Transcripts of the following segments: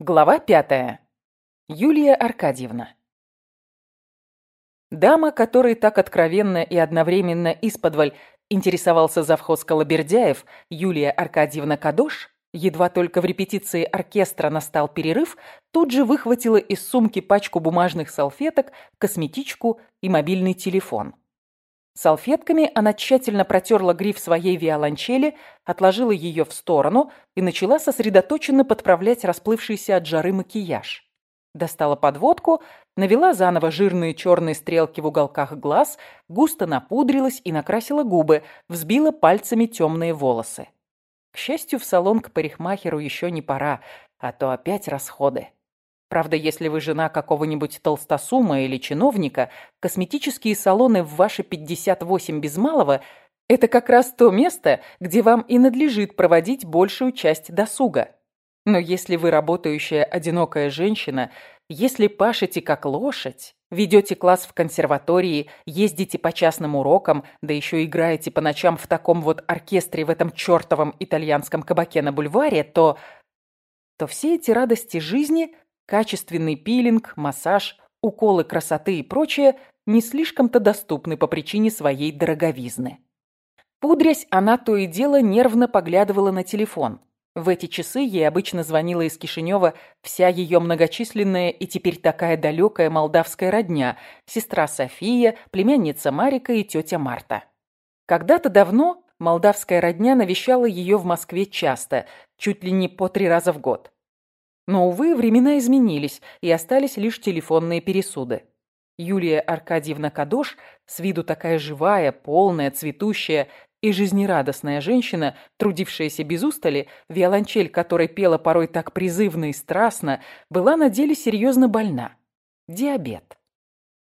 Глава пятая. Юлия Аркадьевна. Дама, которой так откровенно и одновременно исподволь интересовался завхоз Колобердяев, Юлия Аркадьевна Кадош, едва только в репетиции оркестра настал перерыв, тут же выхватила из сумки пачку бумажных салфеток, косметичку и мобильный телефон. Салфетками она тщательно протерла гриф своей виолончели, отложила ее в сторону и начала сосредоточенно подправлять расплывшийся от жары макияж. Достала подводку, навела заново жирные черные стрелки в уголках глаз, густо напудрилась и накрасила губы, взбила пальцами темные волосы. К счастью, в салон к парикмахеру еще не пора, а то опять расходы. Правда, если вы жена какого-нибудь толстосума или чиновника, косметические салоны в ваши 58 без малого – это как раз то место, где вам и надлежит проводить большую часть досуга. Но если вы работающая одинокая женщина, если пашете как лошадь, ведете класс в консерватории, ездите по частным урокам, да еще играете по ночам в таком вот оркестре в этом чертовом итальянском кабаке на бульваре, то то все эти радости жизни Качественный пилинг, массаж, уколы красоты и прочее не слишком-то доступны по причине своей дороговизны. Пудрясь, она то и дело нервно поглядывала на телефон. В эти часы ей обычно звонила из Кишинева вся ее многочисленная и теперь такая далекая молдавская родня, сестра София, племянница Марика и тетя Марта. Когда-то давно молдавская родня навещала ее в Москве часто, чуть ли не по три раза в год. Но, увы, времена изменились, и остались лишь телефонные пересуды. Юлия Аркадьевна Кадош, с виду такая живая, полная, цветущая и жизнерадостная женщина, трудившаяся без устали, виолончель которой пела порой так призывно и страстно, была на деле серьезно больна. Диабет.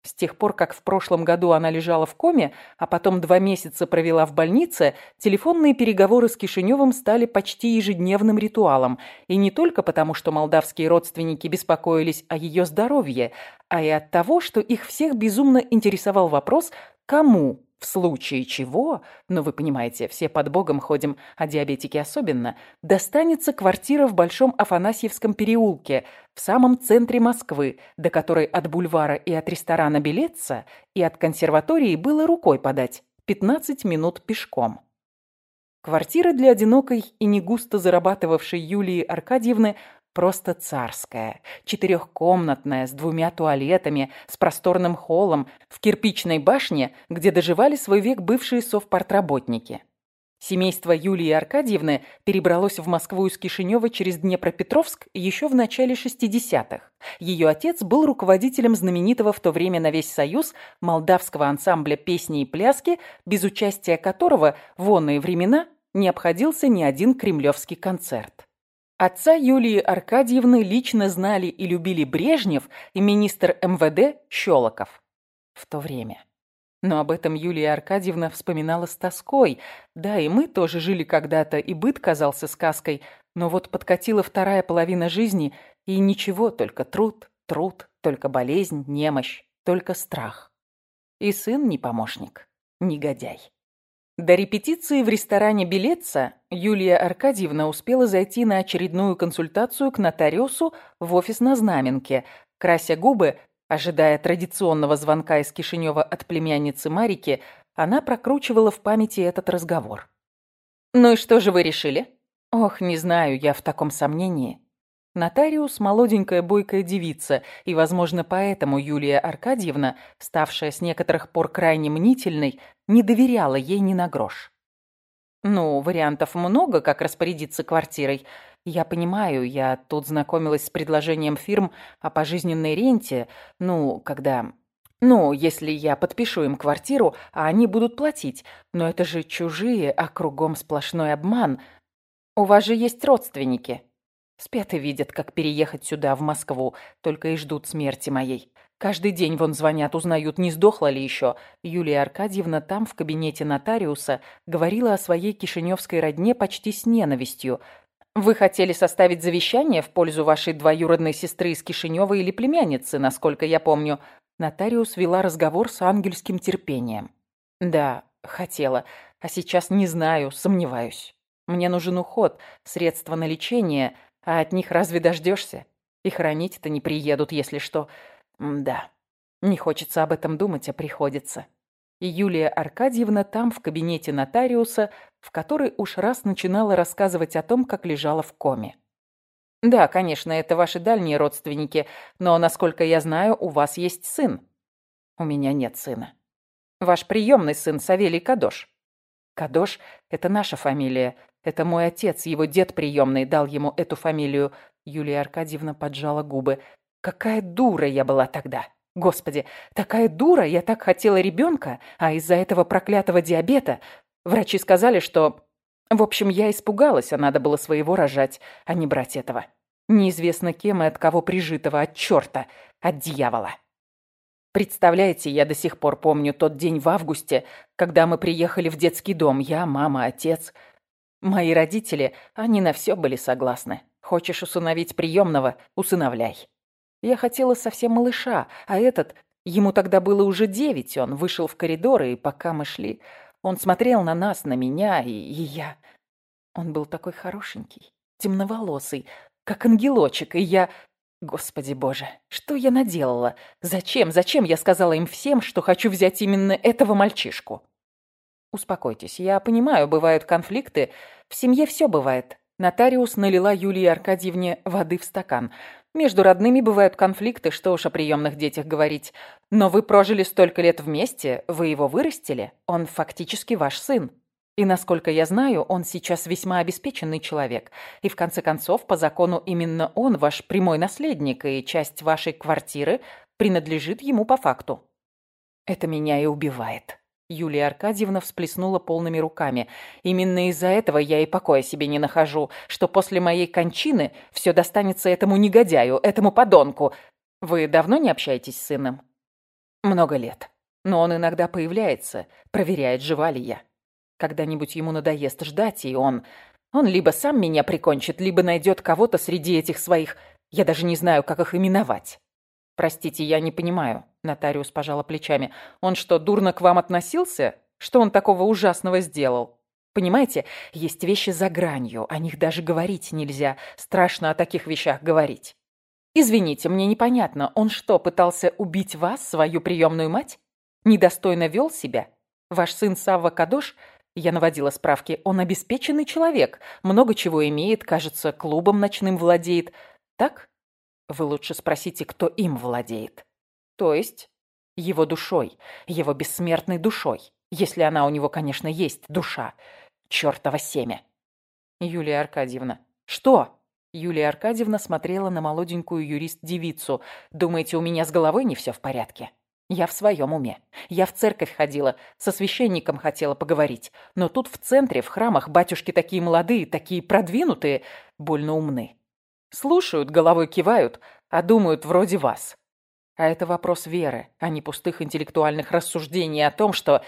С тех пор, как в прошлом году она лежала в коме, а потом два месяца провела в больнице, телефонные переговоры с Кишиневым стали почти ежедневным ритуалом. И не только потому, что молдавские родственники беспокоились о ее здоровье, а и от того, что их всех безумно интересовал вопрос, кому в случае чего, но вы понимаете, все под богом ходим, а диабетики особенно, достанется квартира в Большом Афанасьевском переулке, в самом центре Москвы, до которой от бульвара и от ресторана Белеца, и от консерватории было рукой подать, 15 минут пешком. Квартира для одинокой и не густо зарабатывавшей Юлии Аркадьевны Просто царская, четырехкомнатная, с двумя туалетами, с просторным холлом, в кирпичной башне, где доживали свой век бывшие совпартработники. Семейство Юлии Аркадьевны перебралось в Москву из Кишинева через Днепропетровск еще в начале 60-х. Ее отец был руководителем знаменитого в то время на весь Союз молдавского ансамбля песни и пляски, без участия которого в онные времена не обходился ни один кремлевский концерт. Отца Юлии Аркадьевны лично знали и любили Брежнев и министр МВД Щелоков. В то время. Но об этом Юлия Аркадьевна вспоминала с тоской. Да, и мы тоже жили когда-то, и быт казался сказкой. Но вот подкатила вторая половина жизни, и ничего, только труд, труд, только болезнь, немощь, только страх. И сын не помощник, негодяй. До репетиции в ресторане «Билетца» Юлия Аркадьевна успела зайти на очередную консультацию к нотариусу в офис на Знаменке, крася губы, ожидая традиционного звонка из Кишинева от племянницы Марики, она прокручивала в памяти этот разговор. «Ну и что же вы решили?» «Ох, не знаю, я в таком сомнении. Нотариус – молоденькая бойкая девица, и, возможно, поэтому Юлия Аркадьевна, ставшая с некоторых пор крайне мнительной, не доверяла ей ни на грош. Ну, вариантов много, как распорядиться квартирой. Я понимаю, я тут знакомилась с предложением фирм о пожизненной ренте, ну, когда... Ну, если я подпишу им квартиру, а они будут платить. Но это же чужие, а кругом сплошной обман. У вас же есть родственники. Спят и видят, как переехать сюда, в Москву, только и ждут смерти моей. Каждый день вон звонят, узнают, не сдохла ли еще. Юлия Аркадьевна там, в кабинете нотариуса, говорила о своей кишиневской родне почти с ненавистью. «Вы хотели составить завещание в пользу вашей двоюродной сестры из Кишинева или племянницы, насколько я помню?» Нотариус вела разговор с ангельским терпением. «Да, хотела. А сейчас не знаю, сомневаюсь. Мне нужен уход, средства на лечение, а от них разве дождешься? И хранить-то не приедут, если что. Да, не хочется об этом думать, а приходится. И Юлия Аркадьевна там, в кабинете нотариуса, в который уж раз начинала рассказывать о том, как лежала в коме. «Да, конечно, это ваши дальние родственники, но, насколько я знаю, у вас есть сын». «У меня нет сына». «Ваш приемный сын Савелий Кадош». «Кадош — это наша фамилия. Это мой отец, его дед приемный дал ему эту фамилию». Юлия Аркадьевна поджала губы. «Какая дура я была тогда!» Господи, такая дура, я так хотела ребенка, а из-за этого проклятого диабета врачи сказали, что... В общем, я испугалась, а надо было своего рожать, а не брать этого. Неизвестно кем и от кого прижитого, от черта, от дьявола. Представляете, я до сих пор помню тот день в августе, когда мы приехали в детский дом, я, мама, отец. Мои родители, они на все были согласны. Хочешь усыновить приемного – усыновляй. Я хотела совсем малыша, а этот... Ему тогда было уже девять, он вышел в коридор, и пока мы шли, он смотрел на нас, на меня, и, и я... Он был такой хорошенький, темноволосый, как ангелочек, и я... Господи боже, что я наделала? Зачем, зачем я сказала им всем, что хочу взять именно этого мальчишку? Успокойтесь, я понимаю, бывают конфликты, в семье все бывает. Нотариус налила Юлии Аркадьевне воды в стакан. Между родными бывают конфликты, что уж о приемных детях говорить. Но вы прожили столько лет вместе, вы его вырастили, он фактически ваш сын. И, насколько я знаю, он сейчас весьма обеспеченный человек. И, в конце концов, по закону именно он ваш прямой наследник, и часть вашей квартиры принадлежит ему по факту. Это меня и убивает. Юлия Аркадьевна всплеснула полными руками. «Именно из-за этого я и покоя себе не нахожу, что после моей кончины все достанется этому негодяю, этому подонку. Вы давно не общаетесь с сыном?» «Много лет. Но он иногда появляется, проверяет, жива ли я. Когда-нибудь ему надоест ждать, и он... Он либо сам меня прикончит, либо найдет кого-то среди этих своих... Я даже не знаю, как их именовать. Простите, я не понимаю». Нотариус пожала плечами. «Он что, дурно к вам относился? Что он такого ужасного сделал?» «Понимаете, есть вещи за гранью, о них даже говорить нельзя. Страшно о таких вещах говорить». «Извините, мне непонятно, он что, пытался убить вас, свою приемную мать? Недостойно вел себя? Ваш сын Савва Кадош, я наводила справки, он обеспеченный человек, много чего имеет, кажется, клубом ночным владеет. Так? Вы лучше спросите, кто им владеет». То есть его душой, его бессмертной душой, если она у него, конечно, есть душа. Чёртово семя. Юлия Аркадьевна. Что? Юлия Аркадьевна смотрела на молоденькую юрист-девицу. Думаете, у меня с головой не все в порядке? Я в своем уме. Я в церковь ходила, со священником хотела поговорить. Но тут в центре, в храмах, батюшки такие молодые, такие продвинутые, больно умны. Слушают, головой кивают, а думают вроде вас. А это вопрос веры, а не пустых интеллектуальных рассуждений о том, что...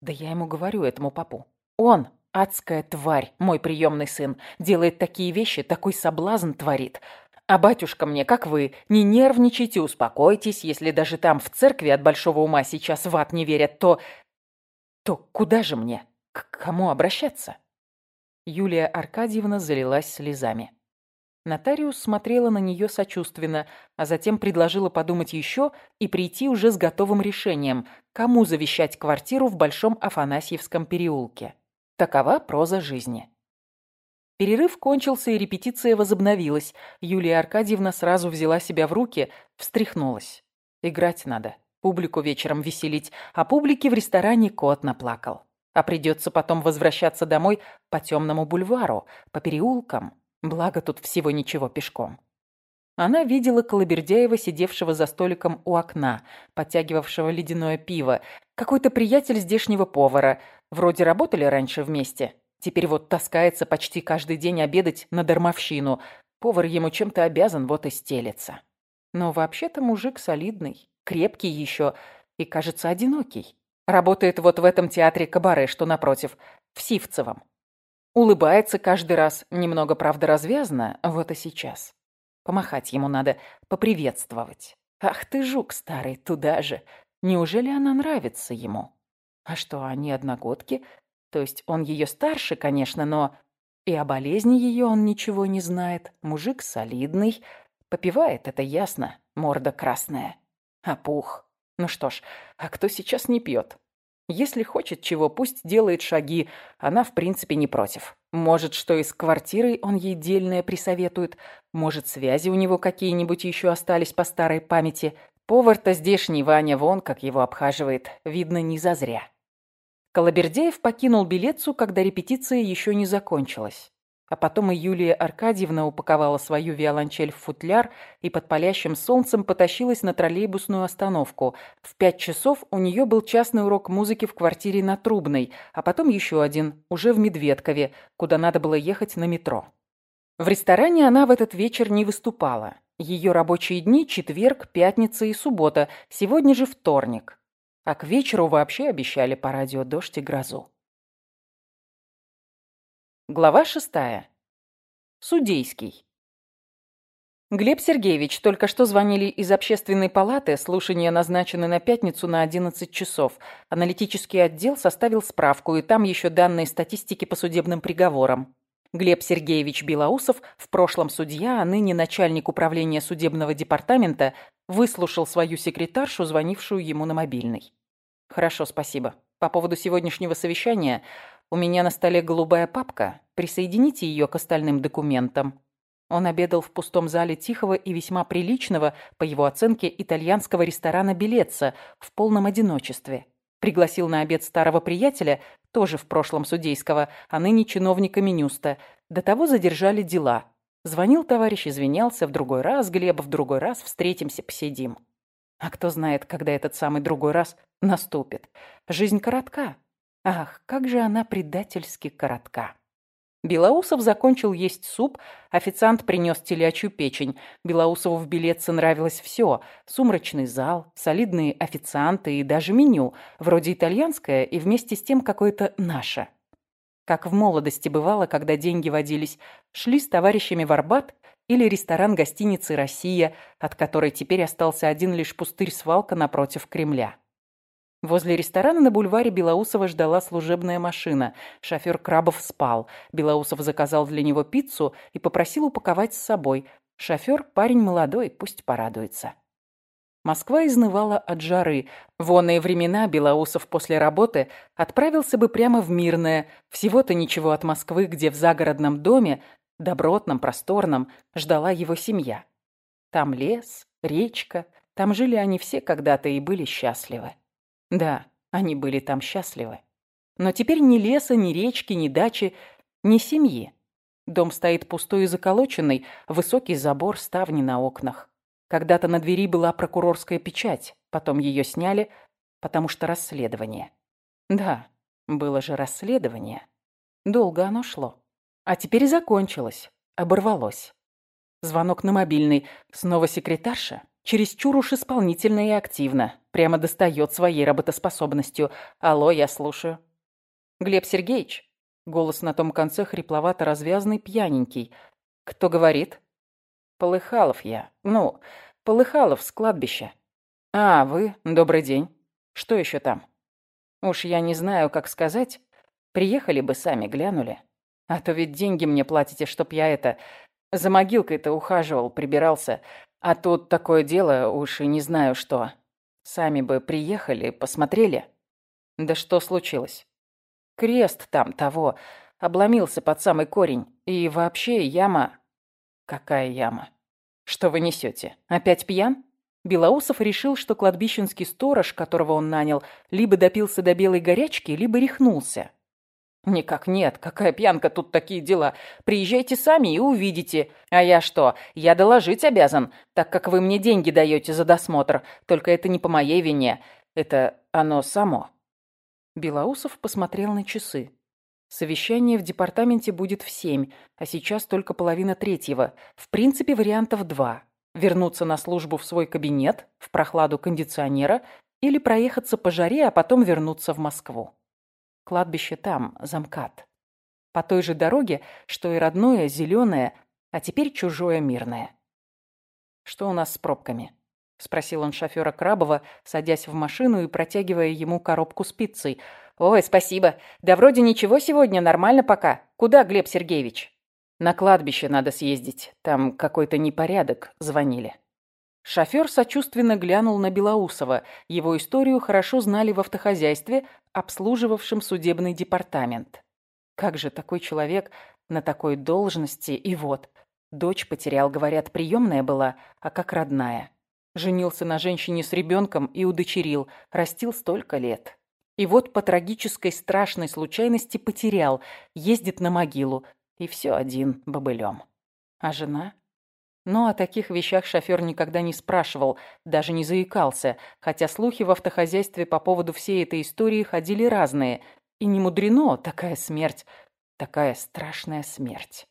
Да я ему говорю, этому папу. Он, адская тварь, мой приемный сын, делает такие вещи, такой соблазн творит. А батюшка мне, как вы, не нервничайте, успокойтесь, если даже там в церкви от большого ума сейчас в ад не верят, то... То куда же мне? К кому обращаться? Юлия Аркадьевна залилась слезами. Нотариус смотрела на нее сочувственно, а затем предложила подумать еще и прийти уже с готовым решением, кому завещать квартиру в Большом Афанасьевском переулке. Такова проза жизни. Перерыв кончился, и репетиция возобновилась. Юлия Аркадьевна сразу взяла себя в руки, встряхнулась. Играть надо, публику вечером веселить, а публике в ресторане кот наплакал. А придется потом возвращаться домой по темному бульвару, по переулкам, Благо тут всего ничего пешком. Она видела Колобердяева, сидевшего за столиком у окна, подтягивавшего ледяное пиво. Какой-то приятель здешнего повара. Вроде работали раньше вместе. Теперь вот таскается почти каждый день обедать на дармовщину. Повар ему чем-то обязан, вот и стелется. Но вообще-то мужик солидный, крепкий еще и, кажется, одинокий. Работает вот в этом театре кабаре, что напротив, в Сивцевом. Улыбается каждый раз, немного, правда, развязно, вот и сейчас. Помахать ему надо, поприветствовать. Ах ты, жук старый, туда же. Неужели она нравится ему? А что, они одногодки? То есть он ее старше, конечно, но... И о болезни ее он ничего не знает. Мужик солидный. Попивает, это ясно, морда красная. А пух. Ну что ж, а кто сейчас не пьет? Если хочет чего, пусть делает шаги. Она, в принципе, не против. Может, что и с квартирой он ей дельное присоветует. Может, связи у него какие-нибудь еще остались по старой памяти. Повар-то здешний Ваня вон как его обхаживает. Видно, не зазря. Колобердяев покинул Белецу, когда репетиция еще не закончилась. А потом и Юлия Аркадьевна упаковала свою виолончель в футляр и под палящим солнцем потащилась на троллейбусную остановку. В пять часов у нее был частный урок музыки в квартире на Трубной, а потом еще один, уже в Медведкове, куда надо было ехать на метро. В ресторане она в этот вечер не выступала. Ее рабочие дни – четверг, пятница и суббота, сегодня же вторник. А к вечеру вообще обещали по радио дождь и грозу. Глава шестая. Судейский. Глеб Сергеевич, только что звонили из общественной палаты, слушания назначены на пятницу на 11 часов. Аналитический отдел составил справку, и там еще данные статистики по судебным приговорам. Глеб Сергеевич Белоусов, в прошлом судья, а ныне начальник управления судебного департамента, выслушал свою секретаршу, звонившую ему на мобильный. «Хорошо, спасибо. По поводу сегодняшнего совещания у меня на столе голубая папка. Присоедините ее к остальным документам». Он обедал в пустом зале тихого и весьма приличного, по его оценке, итальянского ресторана «Белеца» в полном одиночестве. Пригласил на обед старого приятеля, тоже в прошлом судейского, а ныне чиновника Минюста. До того задержали дела. Звонил товарищ, извинялся, в другой раз, Глеб, в другой раз, встретимся, посидим. А кто знает, когда этот самый другой раз наступит. Жизнь коротка. Ах, как же она предательски коротка. Белоусов закончил есть суп, официант принес телячью печень. Белоусову в билетце нравилось все. Сумрачный зал, солидные официанты и даже меню, вроде итальянское и вместе с тем какое-то наше. Как в молодости бывало, когда деньги водились, шли с товарищами в Арбат или ресторан гостиницы «Россия», от которой теперь остался один лишь пустырь-свалка напротив Кремля. Возле ресторана на бульваре Белоусова ждала служебная машина. Шофер Крабов спал. Белоусов заказал для него пиццу и попросил упаковать с собой. Шофер – парень молодой, пусть порадуется. Москва изнывала от жары. В оные времена Белоусов после работы отправился бы прямо в Мирное. Всего-то ничего от Москвы, где в загородном доме добротном, просторном, ждала его семья. Там лес, речка, там жили они все когда-то и были счастливы. Да, они были там счастливы. Но теперь ни леса, ни речки, ни дачи, ни семьи. Дом стоит пустой и заколоченный, высокий забор, ставни на окнах. Когда-то на двери была прокурорская печать, потом ее сняли, потому что расследование. Да, было же расследование. Долго оно шло. А теперь закончилось, оборвалось. Звонок на мобильный. Снова секретарша? Чересчур уж исполнительно и активно. Прямо достает своей работоспособностью. Алло, я слушаю. Глеб Сергеевич? Голос на том конце хрипловато-развязный, пьяненький. Кто говорит? Полыхалов я. Ну, Полыхалов с кладбища. А, вы? Добрый день. Что еще там? Уж я не знаю, как сказать. Приехали бы сами, глянули. А то ведь деньги мне платите, чтоб я это... За могилкой-то ухаживал, прибирался. А тут такое дело, уж и не знаю что. Сами бы приехали, посмотрели. Да что случилось? Крест там того. Обломился под самый корень. И вообще яма... Какая яма? Что вы несете? Опять пьян? Белоусов решил, что кладбищенский сторож, которого он нанял, либо допился до белой горячки, либо рехнулся. «Никак нет. Какая пьянка, тут такие дела. Приезжайте сами и увидите. А я что? Я доложить обязан, так как вы мне деньги даете за досмотр. Только это не по моей вине. Это оно само». Белоусов посмотрел на часы. Совещание в департаменте будет в семь, а сейчас только половина третьего. В принципе, вариантов два. Вернуться на службу в свой кабинет, в прохладу кондиционера, или проехаться по жаре, а потом вернуться в Москву. Кладбище там, замкат. По той же дороге, что и родное, зеленое, а теперь чужое мирное. «Что у нас с пробками?» — спросил он шофера Крабова, садясь в машину и протягивая ему коробку с пиццей. «Ой, спасибо. Да вроде ничего сегодня, нормально пока. Куда, Глеб Сергеевич?» На кладбище надо съездить. Там какой-то непорядок, звонили. Шофер сочувственно глянул на Белоусова. Его историю хорошо знали в автохозяйстве, обслуживавшем судебный департамент. Как же такой человек на такой должности, и вот. Дочь потерял, говорят, приемная была, а как родная. Женился на женщине с ребенком и удочерил, растил столько лет. И вот по трагической страшной случайности потерял, ездит на могилу, и все один бобылем. А жена? Но о таких вещах шофер никогда не спрашивал, даже не заикался, хотя слухи в автохозяйстве по поводу всей этой истории ходили разные. И не мудрено такая смерть, такая страшная смерть.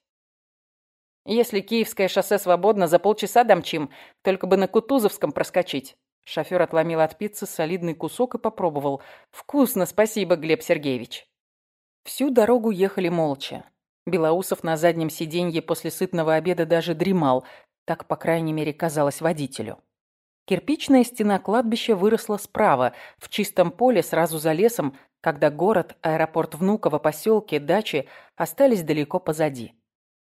Если Киевское шоссе свободно, за полчаса домчим, только бы на Кутузовском проскочить. Шофер отломил от пиццы солидный кусок и попробовал. «Вкусно, спасибо, Глеб Сергеевич». Всю дорогу ехали молча. Белоусов на заднем сиденье после сытного обеда даже дремал, так, по крайней мере, казалось водителю. Кирпичная стена кладбища выросла справа, в чистом поле, сразу за лесом, когда город, аэропорт Внуково, поселки, дачи остались далеко позади.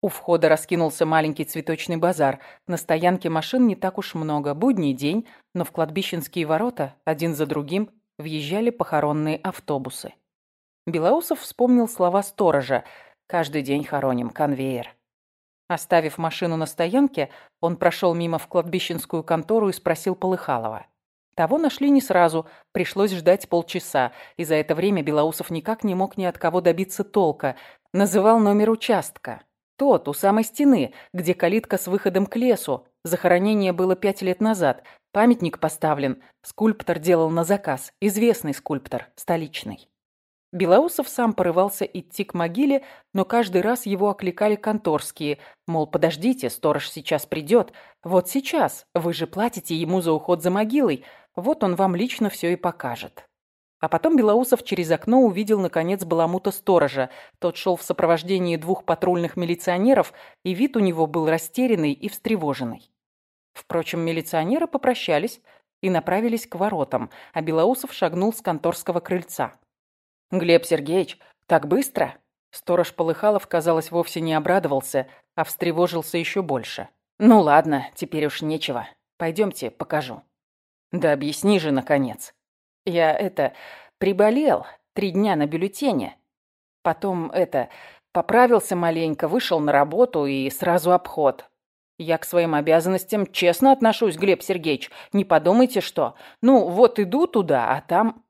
У входа раскинулся маленький цветочный базар. На стоянке машин не так уж много. Будний день, но в кладбищенские ворота, один за другим, въезжали похоронные автобусы. Белоусов вспомнил слова сторожа – Каждый день хороним, конвейер. Оставив машину на стоянке, он прошел мимо в кладбищенскую контору и спросил Полыхалова. Того нашли не сразу, пришлось ждать полчаса, и за это время Белоусов никак не мог ни от кого добиться толка. Называл номер участка. Тот, у самой стены, где калитка с выходом к лесу. Захоронение было пять лет назад. Памятник поставлен. Скульптор делал на заказ. Известный скульптор, столичный. Белоусов сам порывался идти к могиле, но каждый раз его окликали конторские. Мол, подождите, сторож сейчас придет. Вот сейчас, вы же платите ему за уход за могилой. Вот он вам лично все и покажет. А потом Белоусов через окно увидел, наконец, баламута сторожа. Тот шел в сопровождении двух патрульных милиционеров, и вид у него был растерянный и встревоженный. Впрочем, милиционеры попрощались и направились к воротам, а Белоусов шагнул с конторского крыльца. «Глеб Сергеевич, так быстро?» Сторож Полыхалов, казалось, вовсе не обрадовался, а встревожился еще больше. «Ну ладно, теперь уж нечего. Пойдемте, покажу». «Да объясни же, наконец». «Я, это, приболел. Три дня на бюллетене. Потом, это, поправился маленько, вышел на работу и сразу обход. Я к своим обязанностям честно отношусь, Глеб Сергеевич. Не подумайте, что. Ну, вот иду туда, а там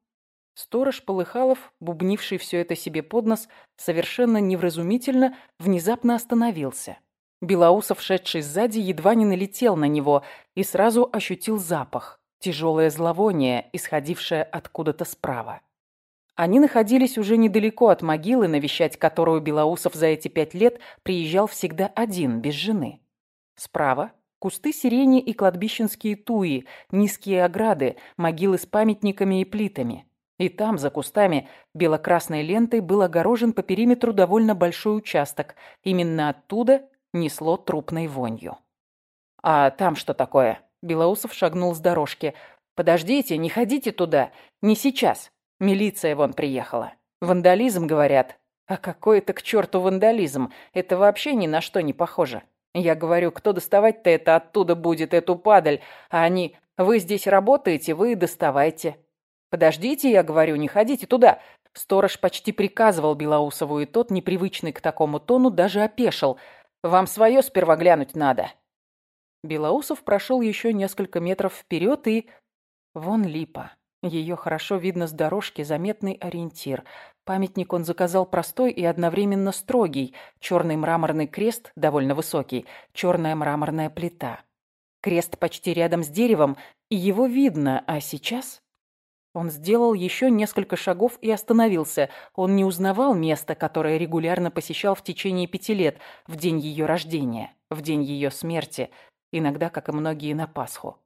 Сторож Полыхалов, бубнивший все это себе под нос, совершенно невразумительно, внезапно остановился. Белоусов, шедший сзади, едва не налетел на него и сразу ощутил запах. Тяжелое зловоние, исходившее откуда-то справа. Они находились уже недалеко от могилы, навещать которую Белоусов за эти пять лет приезжал всегда один, без жены. Справа – кусты сирени и кладбищенские туи, низкие ограды, могилы с памятниками и плитами – и там, за кустами, бело-красной лентой был огорожен по периметру довольно большой участок. Именно оттуда несло трупной вонью. «А там что такое?» Белоусов шагнул с дорожки. «Подождите, не ходите туда. Не сейчас. Милиция вон приехала. Вандализм, говорят. А какой это к черту вандализм? Это вообще ни на что не похоже. Я говорю, кто доставать-то это оттуда будет, эту падаль? А они, вы здесь работаете, вы доставайте. «Подождите, я говорю, не ходите туда!» Сторож почти приказывал Белоусову, и тот, непривычный к такому тону, даже опешил. «Вам свое сперва глянуть надо!» Белоусов прошел еще несколько метров вперед и... Вон липа. Ее хорошо видно с дорожки, заметный ориентир. Памятник он заказал простой и одновременно строгий. Черный мраморный крест, довольно высокий, черная мраморная плита. Крест почти рядом с деревом, и его видно, а сейчас он сделал еще несколько шагов и остановился. Он не узнавал место, которое регулярно посещал в течение пяти лет, в день ее рождения, в день ее смерти, иногда, как и многие, на Пасху.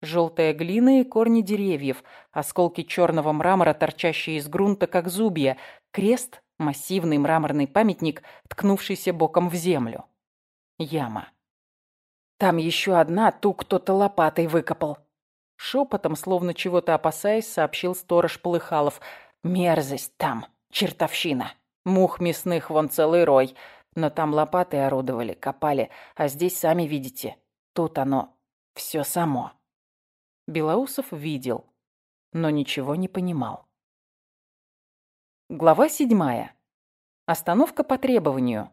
Желтая глина и корни деревьев, осколки черного мрамора, торчащие из грунта, как зубья, крест, массивный мраморный памятник, ткнувшийся боком в землю. Яма. Там еще одна, ту кто-то лопатой выкопал. Шепотом, словно чего-то опасаясь, сообщил сторож Полыхалов. «Мерзость там, чертовщина. Мух мясных вон целый рой. Но там лопаты орудовали, копали, а здесь, сами видите, тут оно все само. Белоусов видел, но ничего не понимал. Глава седьмая. Остановка по требованию.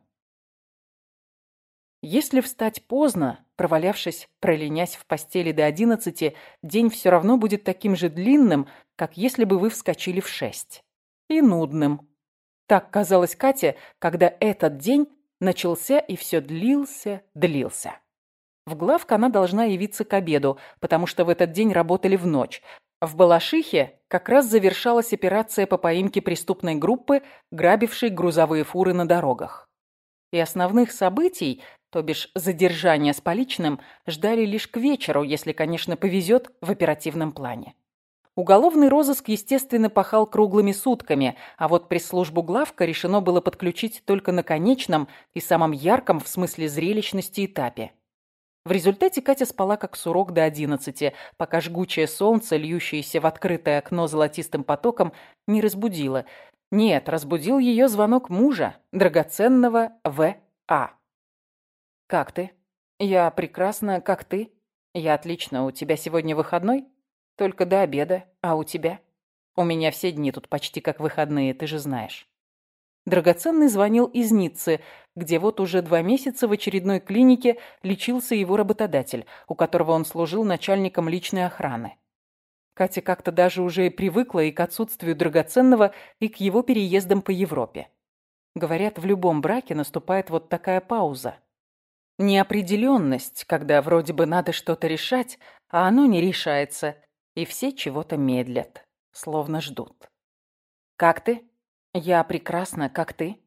Если встать поздно, провалявшись, проленясь в постели до одиннадцати, день все равно будет таким же длинным, как если бы вы вскочили в шесть. И нудным. Так казалось Кате, когда этот день начался и все длился, длился. В главк она должна явиться к обеду, потому что в этот день работали в ночь. В Балашихе как раз завершалась операция по поимке преступной группы, грабившей грузовые фуры на дорогах. И основных событий, то бишь задержания с поличным, ждали лишь к вечеру, если, конечно, повезет в оперативном плане. Уголовный розыск, естественно, пахал круглыми сутками, а вот пресс-службу главка решено было подключить только на конечном и самом ярком в смысле зрелищности этапе. В результате Катя спала как сурок до одиннадцати, пока жгучее солнце, льющееся в открытое окно золотистым потоком, не разбудило. Нет, разбудил ее звонок мужа, драгоценного В.А. «Как ты?» «Я прекрасно. Как ты?» «Я отлично. У тебя сегодня выходной?» Только до обеда. А у тебя? У меня все дни тут почти как выходные, ты же знаешь. Драгоценный звонил из Ниццы, где вот уже два месяца в очередной клинике лечился его работодатель, у которого он служил начальником личной охраны. Катя как-то даже уже привыкла и к отсутствию драгоценного, и к его переездам по Европе. Говорят, в любом браке наступает вот такая пауза. Неопределенность, когда вроде бы надо что-то решать, а оно не решается, и все чего-то медлят, словно ждут. «Как ты?» «Я прекрасно. Как ты?»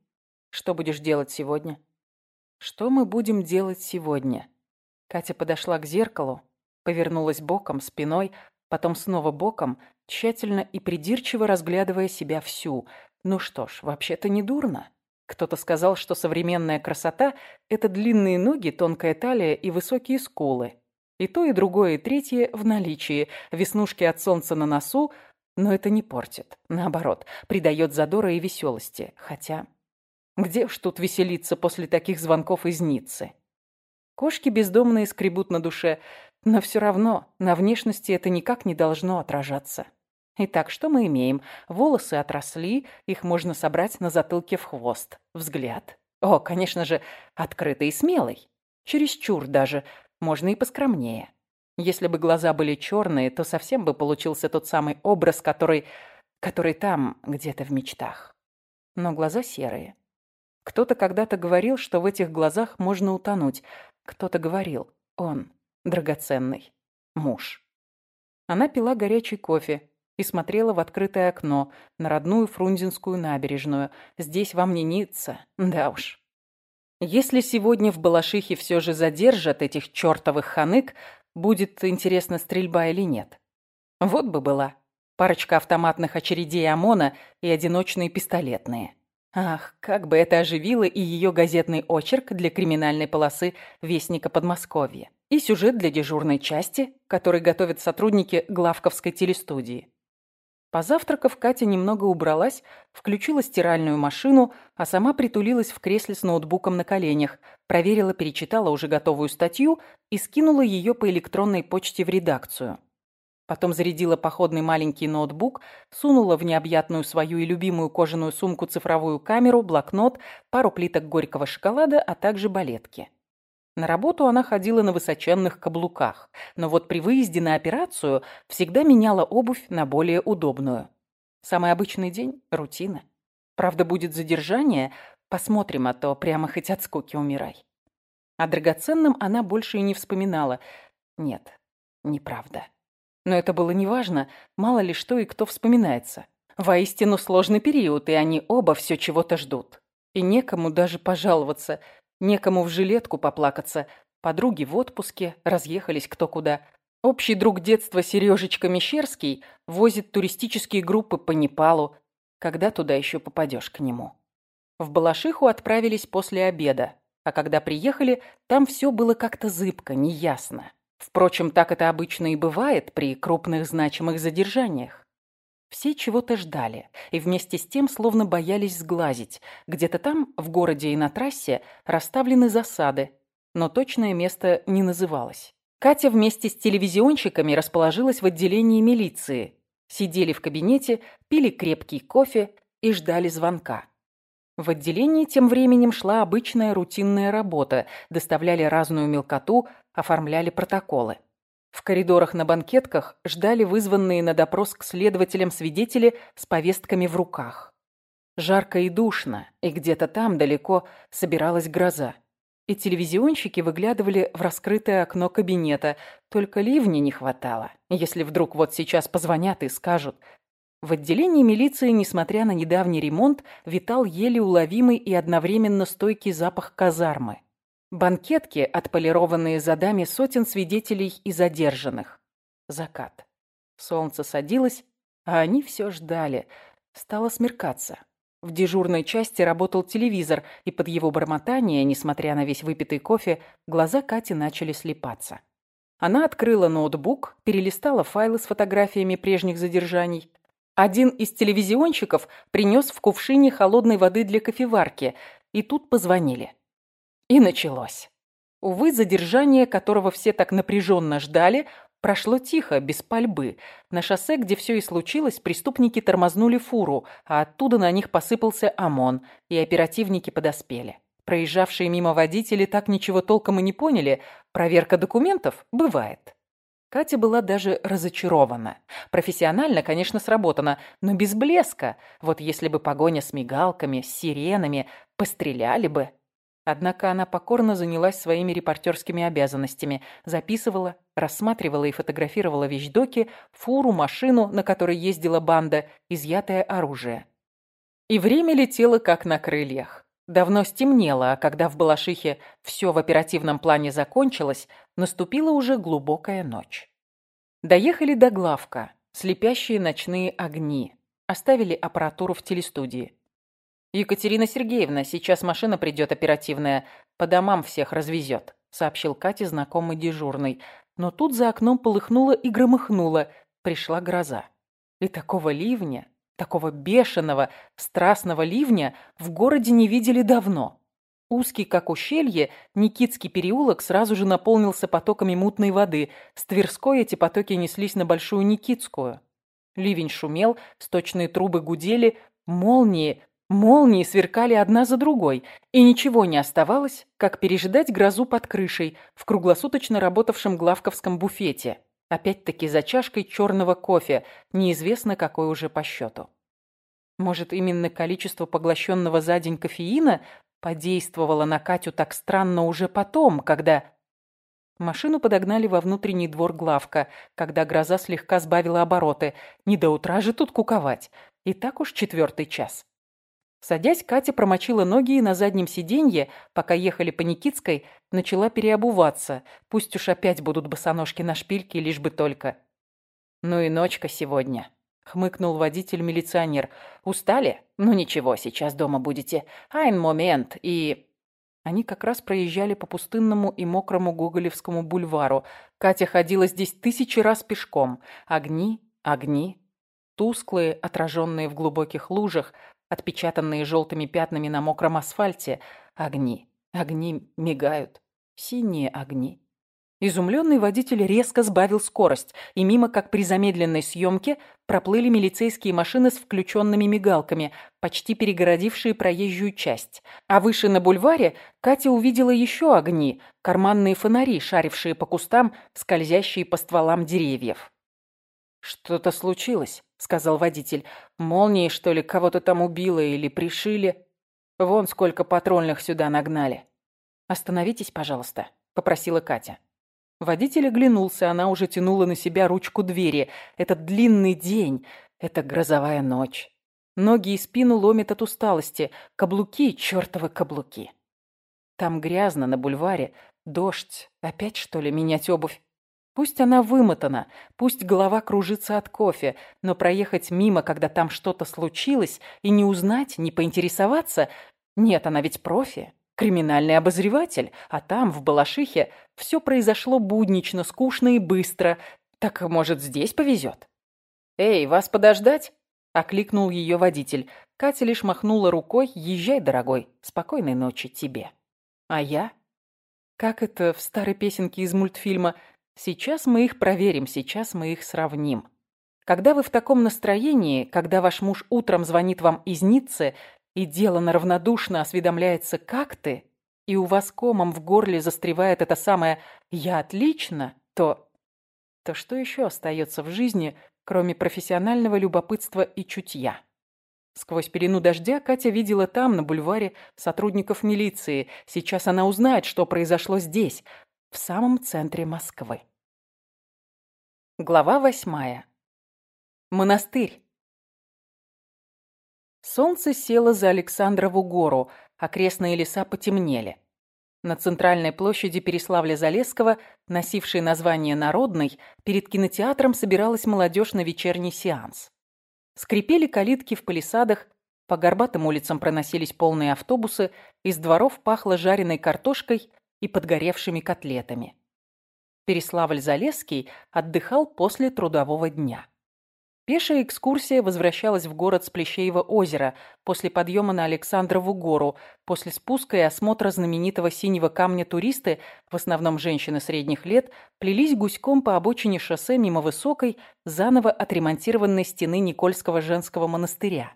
«Что будешь делать сегодня?» «Что мы будем делать сегодня?» Катя подошла к зеркалу, повернулась боком, спиной, потом снова боком, тщательно и придирчиво разглядывая себя всю. Ну что ж, вообще-то не дурно. Кто-то сказал, что современная красота – это длинные ноги, тонкая талия и высокие скулы. И то, и другое, и третье в наличии. Веснушки от солнца на носу, но это не портит. Наоборот, придает задора и веселости. Хотя, где ж тут веселиться после таких звонков из Ниццы? Кошки бездомные скребут на душе, но все равно на внешности это никак не должно отражаться. Итак, что мы имеем? Волосы отросли, их можно собрать на затылке в хвост. Взгляд. О, конечно же, открытый и смелый. Чересчур даже, можно и поскромнее. Если бы глаза были черные, то совсем бы получился тот самый образ, который... который там, где-то в мечтах. Но глаза серые. Кто-то когда-то говорил, что в этих глазах можно утонуть. Кто-то говорил. Он. Драгоценный. Муж. Она пила горячий кофе и смотрела в открытое окно на родную Фрунзенскую набережную. Здесь вам не Ницца. Да уж. Если сегодня в Балашихе все же задержат этих чертовых ханык, будет интересна стрельба или нет. Вот бы была. Парочка автоматных очередей ОМОНа и одиночные пистолетные. Ах, как бы это оживило и ее газетный очерк для криминальной полосы Вестника Подмосковья. И сюжет для дежурной части, который готовят сотрудники Главковской телестудии. Позавтракав, Катя немного убралась, включила стиральную машину, а сама притулилась в кресле с ноутбуком на коленях, проверила, перечитала уже готовую статью и скинула ее по электронной почте в редакцию. Потом зарядила походный маленький ноутбук, сунула в необъятную свою и любимую кожаную сумку цифровую камеру, блокнот, пару плиток горького шоколада, а также балетки. На работу она ходила на высоченных каблуках, но вот при выезде на операцию всегда меняла обувь на более удобную. Самый обычный день – рутина. Правда, будет задержание, посмотрим, а то прямо хоть от скуки умирай. О драгоценном она больше и не вспоминала. Нет, неправда. Но это было неважно, мало ли что и кто вспоминается. Воистину сложный период, и они оба все чего-то ждут. И некому даже пожаловаться – Некому в жилетку поплакаться. Подруги в отпуске, разъехались кто куда. Общий друг детства Сережечка Мещерский возит туристические группы по Непалу. Когда туда еще попадешь к нему? В Балашиху отправились после обеда. А когда приехали, там все было как-то зыбко, неясно. Впрочем, так это обычно и бывает при крупных значимых задержаниях. Все чего-то ждали и вместе с тем словно боялись сглазить. Где-то там, в городе и на трассе, расставлены засады, но точное место не называлось. Катя вместе с телевизионщиками расположилась в отделении милиции. Сидели в кабинете, пили крепкий кофе и ждали звонка. В отделении тем временем шла обычная рутинная работа, доставляли разную мелкоту, оформляли протоколы. В коридорах на банкетках ждали вызванные на допрос к следователям свидетели с повестками в руках. Жарко и душно, и где-то там далеко собиралась гроза. И телевизионщики выглядывали в раскрытое окно кабинета, только ливни не хватало. Если вдруг вот сейчас позвонят и скажут. В отделении милиции, несмотря на недавний ремонт, витал еле уловимый и одновременно стойкий запах казармы. Банкетки, отполированные задами сотен свидетелей и задержанных. Закат. Солнце садилось, а они все ждали. Стало смеркаться. В дежурной части работал телевизор, и под его бормотание, несмотря на весь выпитый кофе, глаза Кати начали слепаться. Она открыла ноутбук, перелистала файлы с фотографиями прежних задержаний. Один из телевизионщиков принес в кувшине холодной воды для кофеварки, и тут позвонили. И началось. Увы, задержание, которого все так напряженно ждали, прошло тихо, без пальбы. На шоссе, где все и случилось, преступники тормознули фуру, а оттуда на них посыпался ОМОН, и оперативники подоспели. Проезжавшие мимо водители так ничего толком и не поняли. Проверка документов бывает. Катя была даже разочарована. Профессионально, конечно, сработано, но без блеска. Вот если бы погоня с мигалками, с сиренами, постреляли бы. Однако она покорно занялась своими репортерскими обязанностями, записывала, рассматривала и фотографировала вещдоки, фуру, машину, на которой ездила банда, изъятое оружие. И время летело как на крыльях. Давно стемнело, а когда в Балашихе все в оперативном плане закончилось, наступила уже глубокая ночь. Доехали до главка, слепящие ночные огни, оставили аппаратуру в телестудии. «Екатерина Сергеевна, сейчас машина придет оперативная, по домам всех развезет», сообщил Кате знакомый дежурный. Но тут за окном полыхнуло и громыхнуло. Пришла гроза. И такого ливня, такого бешеного, страстного ливня в городе не видели давно. Узкий, как ущелье, Никитский переулок сразу же наполнился потоками мутной воды. С Тверской эти потоки неслись на Большую Никитскую. Ливень шумел, сточные трубы гудели, молнии Молнии сверкали одна за другой, и ничего не оставалось, как пережидать грозу под крышей в круглосуточно работавшем главковском буфете. Опять-таки за чашкой черного кофе, неизвестно какой уже по счету. Может, именно количество поглощенного за день кофеина подействовало на Катю так странно уже потом, когда... Машину подогнали во внутренний двор главка, когда гроза слегка сбавила обороты. Не до утра же тут куковать. И так уж четвертый час. Садясь, Катя промочила ноги и на заднем сиденье, пока ехали по Никитской, начала переобуваться. Пусть уж опять будут босоножки на шпильке, лишь бы только. «Ну и ночка сегодня», — хмыкнул водитель-милиционер. «Устали? Ну ничего, сейчас дома будете. Айн момент и...» Они как раз проезжали по пустынному и мокрому Гоголевскому бульвару. Катя ходила здесь тысячи раз пешком. Огни, огни, тусклые, отраженные в глубоких лужах, отпечатанные желтыми пятнами на мокром асфальте. Огни, огни мигают. Синие огни. Изумленный водитель резко сбавил скорость, и мимо, как при замедленной съемке, проплыли милицейские машины с включенными мигалками, почти перегородившие проезжую часть. А выше на бульваре Катя увидела еще огни, карманные фонари, шарившие по кустам, скользящие по стволам деревьев. «Что-то случилось», — сказал водитель. «Молнией, что ли, кого-то там убило или пришили? Вон сколько патрульных сюда нагнали». «Остановитесь, пожалуйста», — попросила Катя. Водитель оглянулся, она уже тянула на себя ручку двери. Этот длинный день, это грозовая ночь. Ноги и спину ломит от усталости. Каблуки, чертовы каблуки. Там грязно на бульваре. Дождь. Опять, что ли, менять обувь? Пусть она вымотана, пусть голова кружится от кофе, но проехать мимо, когда там что-то случилось, и не узнать, не поинтересоваться... Нет, она ведь профи, криминальный обозреватель, а там, в Балашихе, все произошло буднично, скучно и быстро. Так, может, здесь повезет? «Эй, вас подождать?» — окликнул ее водитель. Катя лишь махнула рукой. «Езжай, дорогой. Спокойной ночи тебе». А я? Как это в старой песенке из мультфильма «Сейчас мы их проверим, сейчас мы их сравним». Когда вы в таком настроении, когда ваш муж утром звонит вам из Ниццы и делано равнодушно осведомляется «как ты?», и у вас комом в горле застревает это самое «я отлично», то... То что еще остается в жизни, кроме профессионального любопытства и чутья? Сквозь пелену дождя Катя видела там, на бульваре, сотрудников милиции. Сейчас она узнает, что произошло здесь, в самом центре Москвы. Глава восьмая. Монастырь. Солнце село за Александрову гору, окрестные леса потемнели. На центральной площади Переславля-Залесского, носившей название «Народный», перед кинотеатром собиралась молодежь на вечерний сеанс. Скрипели калитки в палисадах, по горбатым улицам проносились полные автобусы, из дворов пахло жареной картошкой и подгоревшими котлетами. Переславль-Залесский отдыхал после трудового дня. Пешая экскурсия возвращалась в город с Плещеева озера после подъема на Александрову гору, после спуска и осмотра знаменитого синего камня туристы, в основном женщины средних лет, плелись гуськом по обочине шоссе мимо высокой, заново отремонтированной стены Никольского женского монастыря.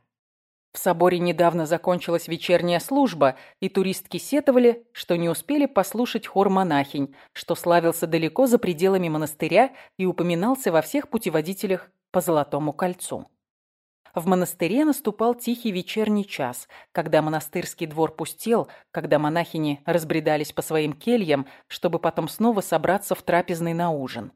В соборе недавно закончилась вечерняя служба, и туристки сетовали, что не успели послушать хор монахинь, что славился далеко за пределами монастыря и упоминался во всех путеводителях по Золотому кольцу. В монастыре наступал тихий вечерний час, когда монастырский двор пустел, когда монахини разбредались по своим кельям, чтобы потом снова собраться в трапезной на ужин.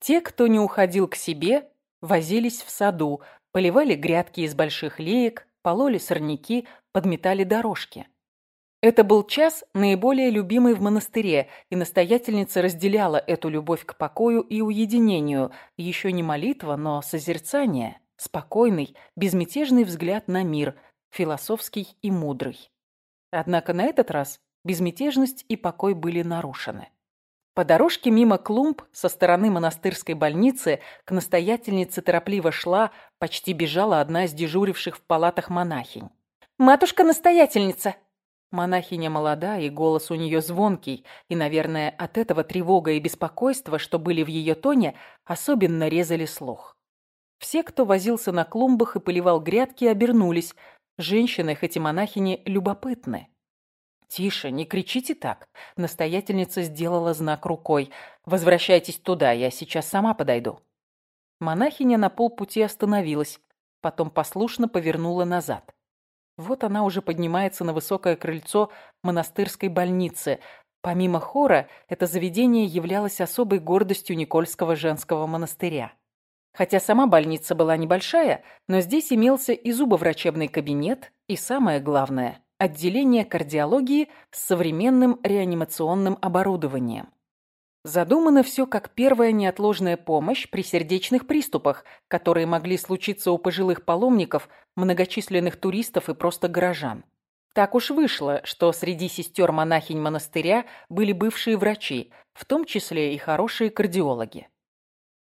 Те, кто не уходил к себе, возились в саду, поливали грядки из больших леек, пололи сорняки, подметали дорожки. Это был час, наиболее любимый в монастыре, и настоятельница разделяла эту любовь к покою и уединению, еще не молитва, но созерцание, спокойный, безмятежный взгляд на мир, философский и мудрый. Однако на этот раз безмятежность и покой были нарушены. По дорожке мимо клумб со стороны монастырской больницы к настоятельнице торопливо шла, почти бежала одна из дежуривших в палатах монахинь. «Матушка-настоятельница!» Монахиня молода, и голос у нее звонкий, и, наверное, от этого тревога и беспокойство, что были в ее тоне, особенно резали слух. Все, кто возился на клумбах и поливал грядки, обернулись. Женщины, хоть и монахини, любопытны. «Тише, не кричите так!» Настоятельница сделала знак рукой. «Возвращайтесь туда, я сейчас сама подойду». Монахиня на полпути остановилась, потом послушно повернула назад. Вот она уже поднимается на высокое крыльцо монастырской больницы. Помимо хора, это заведение являлось особой гордостью Никольского женского монастыря. Хотя сама больница была небольшая, но здесь имелся и зубоврачебный кабинет, и самое главное – отделение кардиологии с современным реанимационным оборудованием. Задумано все как первая неотложная помощь при сердечных приступах, которые могли случиться у пожилых паломников, многочисленных туристов и просто горожан. Так уж вышло, что среди сестер монахинь монастыря были бывшие врачи, в том числе и хорошие кардиологи.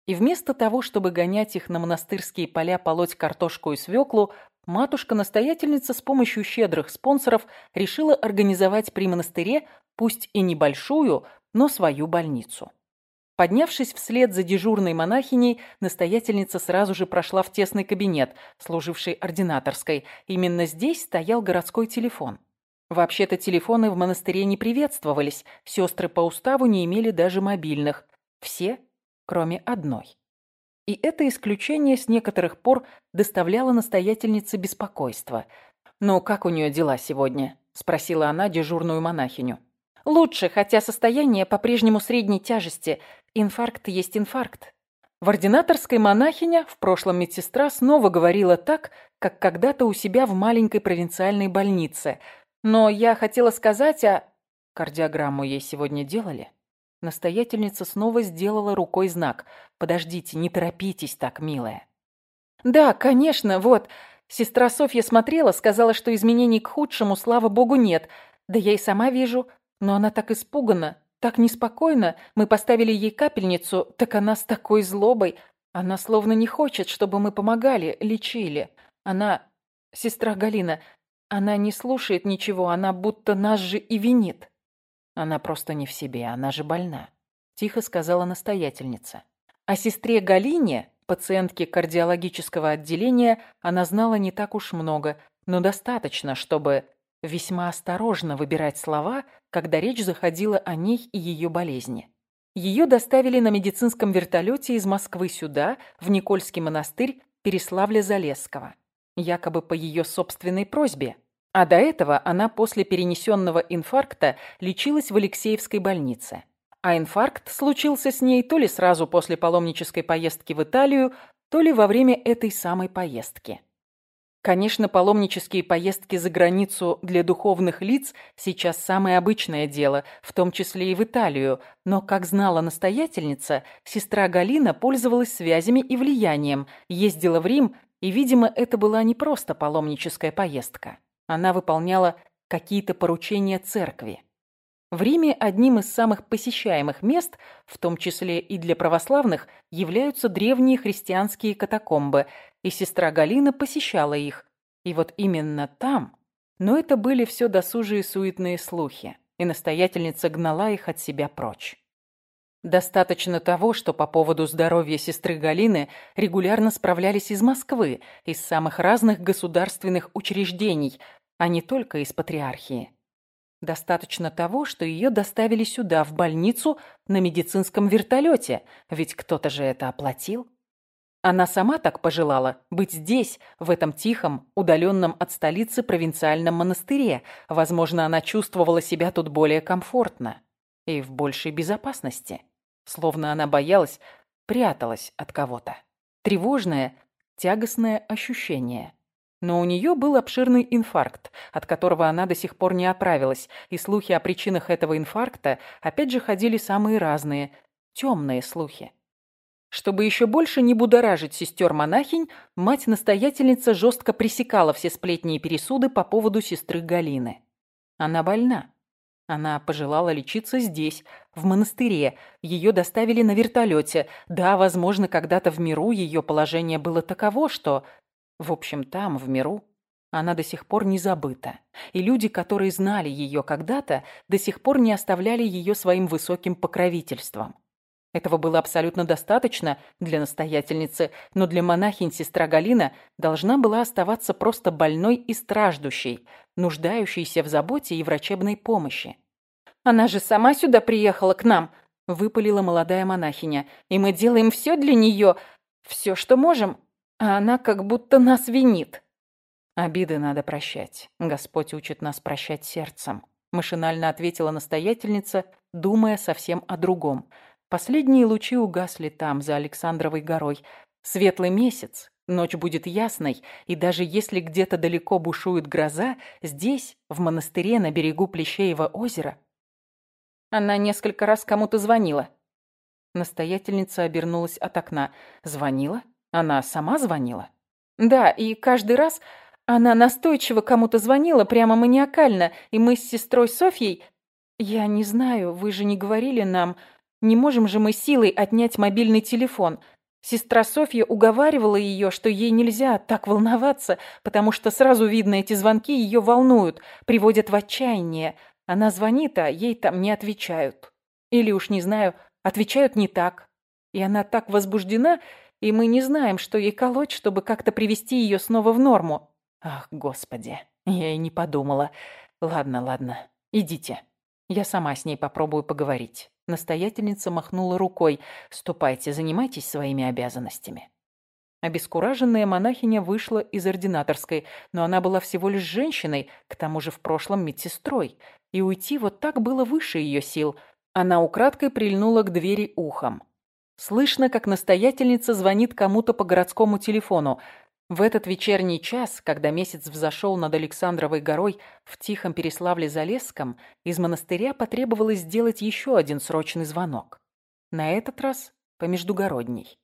И вместо того, чтобы гонять их на монастырские поля полоть картошку и свеклу, матушка-настоятельница с помощью щедрых спонсоров решила организовать при монастыре, пусть и небольшую, но свою больницу. Поднявшись вслед за дежурной монахиней, настоятельница сразу же прошла в тесный кабинет, служивший ординаторской. Именно здесь стоял городской телефон. Вообще-то телефоны в монастыре не приветствовались, сестры по уставу не имели даже мобильных. Все, кроме одной. И это исключение с некоторых пор доставляло настоятельнице беспокойство. «Ну, как у нее дела сегодня?» – спросила она дежурную монахиню. Лучше, хотя состояние по-прежнему средней тяжести. Инфаркт есть инфаркт. В ординаторской монахиня, в прошлом медсестра, снова говорила так, как когда-то у себя в маленькой провинциальной больнице. Но я хотела сказать о... Кардиограмму ей сегодня делали? Настоятельница снова сделала рукой знак. «Подождите, не торопитесь так, милая». «Да, конечно, вот. Сестра Софья смотрела, сказала, что изменений к худшему, слава богу, нет. Да я и сама вижу. Но она так испугана, так неспокойна. Мы поставили ей капельницу, так она с такой злобой. Она словно не хочет, чтобы мы помогали, лечили. Она... Сестра Галина, она не слушает ничего, она будто нас же и винит. Она просто не в себе, она же больна. Тихо сказала настоятельница. О сестре Галине, пациентке кардиологического отделения, она знала не так уж много, но достаточно, чтобы весьма осторожно выбирать слова, когда речь заходила о ней и ее болезни. Ее доставили на медицинском вертолете из Москвы сюда, в Никольский монастырь Переславля-Залесского. Якобы по ее собственной просьбе. А до этого она после перенесенного инфаркта лечилась в Алексеевской больнице. А инфаркт случился с ней то ли сразу после паломнической поездки в Италию, то ли во время этой самой поездки. Конечно, паломнические поездки за границу для духовных лиц сейчас самое обычное дело, в том числе и в Италию, но, как знала настоятельница, сестра Галина пользовалась связями и влиянием, ездила в Рим, и, видимо, это была не просто паломническая поездка. Она выполняла какие-то поручения церкви. В Риме одним из самых посещаемых мест, в том числе и для православных, являются древние христианские катакомбы, и сестра Галина посещала их. И вот именно там. Но это были все досужие суетные слухи, и настоятельница гнала их от себя прочь. Достаточно того, что по поводу здоровья сестры Галины регулярно справлялись из Москвы, из самых разных государственных учреждений, а не только из патриархии. Достаточно того, что ее доставили сюда, в больницу, на медицинском вертолете, ведь кто-то же это оплатил. Она сама так пожелала быть здесь, в этом тихом, удаленном от столицы провинциальном монастыре. Возможно, она чувствовала себя тут более комфортно и в большей безопасности. Словно она боялась, пряталась от кого-то. Тревожное, тягостное ощущение. Но у нее был обширный инфаркт, от которого она до сих пор не оправилась, и слухи о причинах этого инфаркта опять же ходили самые разные, темные слухи. Чтобы еще больше не будоражить сестер-монахинь, мать-настоятельница жестко пресекала все сплетни и пересуды по поводу сестры Галины. Она больна. Она пожелала лечиться здесь, в монастыре. Ее доставили на вертолете. Да, возможно, когда-то в миру ее положение было таково, что в общем, там, в миру, она до сих пор не забыта. И люди, которые знали ее когда-то, до сих пор не оставляли ее своим высоким покровительством. Этого было абсолютно достаточно для настоятельницы, но для монахинь сестра Галина должна была оставаться просто больной и страждущей, нуждающейся в заботе и врачебной помощи. «Она же сама сюда приехала к нам», — выпалила молодая монахиня. «И мы делаем все для нее, все, что можем а она как будто нас винит. Обиды надо прощать. Господь учит нас прощать сердцем. Машинально ответила настоятельница, думая совсем о другом. Последние лучи угасли там, за Александровой горой. Светлый месяц, ночь будет ясной, и даже если где-то далеко бушует гроза, здесь, в монастыре на берегу Плещеева озера... Она несколько раз кому-то звонила. Настоятельница обернулась от окна. Звонила? Она сама звонила? Да, и каждый раз она настойчиво кому-то звонила, прямо маниакально, и мы с сестрой Софьей... Я не знаю, вы же не говорили нам... Не можем же мы силой отнять мобильный телефон. Сестра Софья уговаривала ее, что ей нельзя так волноваться, потому что сразу видно, эти звонки ее волнуют, приводят в отчаяние. Она звонит, а ей там не отвечают. Или уж не знаю, отвечают не так. И она так возбуждена, и мы не знаем, что ей колоть, чтобы как-то привести ее снова в норму. Ах, господи, я и не подумала. Ладно, ладно, идите. Я сама с ней попробую поговорить. Настоятельница махнула рукой. Ступайте, занимайтесь своими обязанностями. Обескураженная монахиня вышла из ординаторской, но она была всего лишь женщиной, к тому же в прошлом медсестрой, и уйти вот так было выше ее сил. Она украдкой прильнула к двери ухом. Слышно, как настоятельница звонит кому-то по городскому телефону. В этот вечерний час, когда месяц взошел над Александровой горой в тихом Переславле-Залесском, из монастыря потребовалось сделать еще один срочный звонок. На этот раз по междугородней.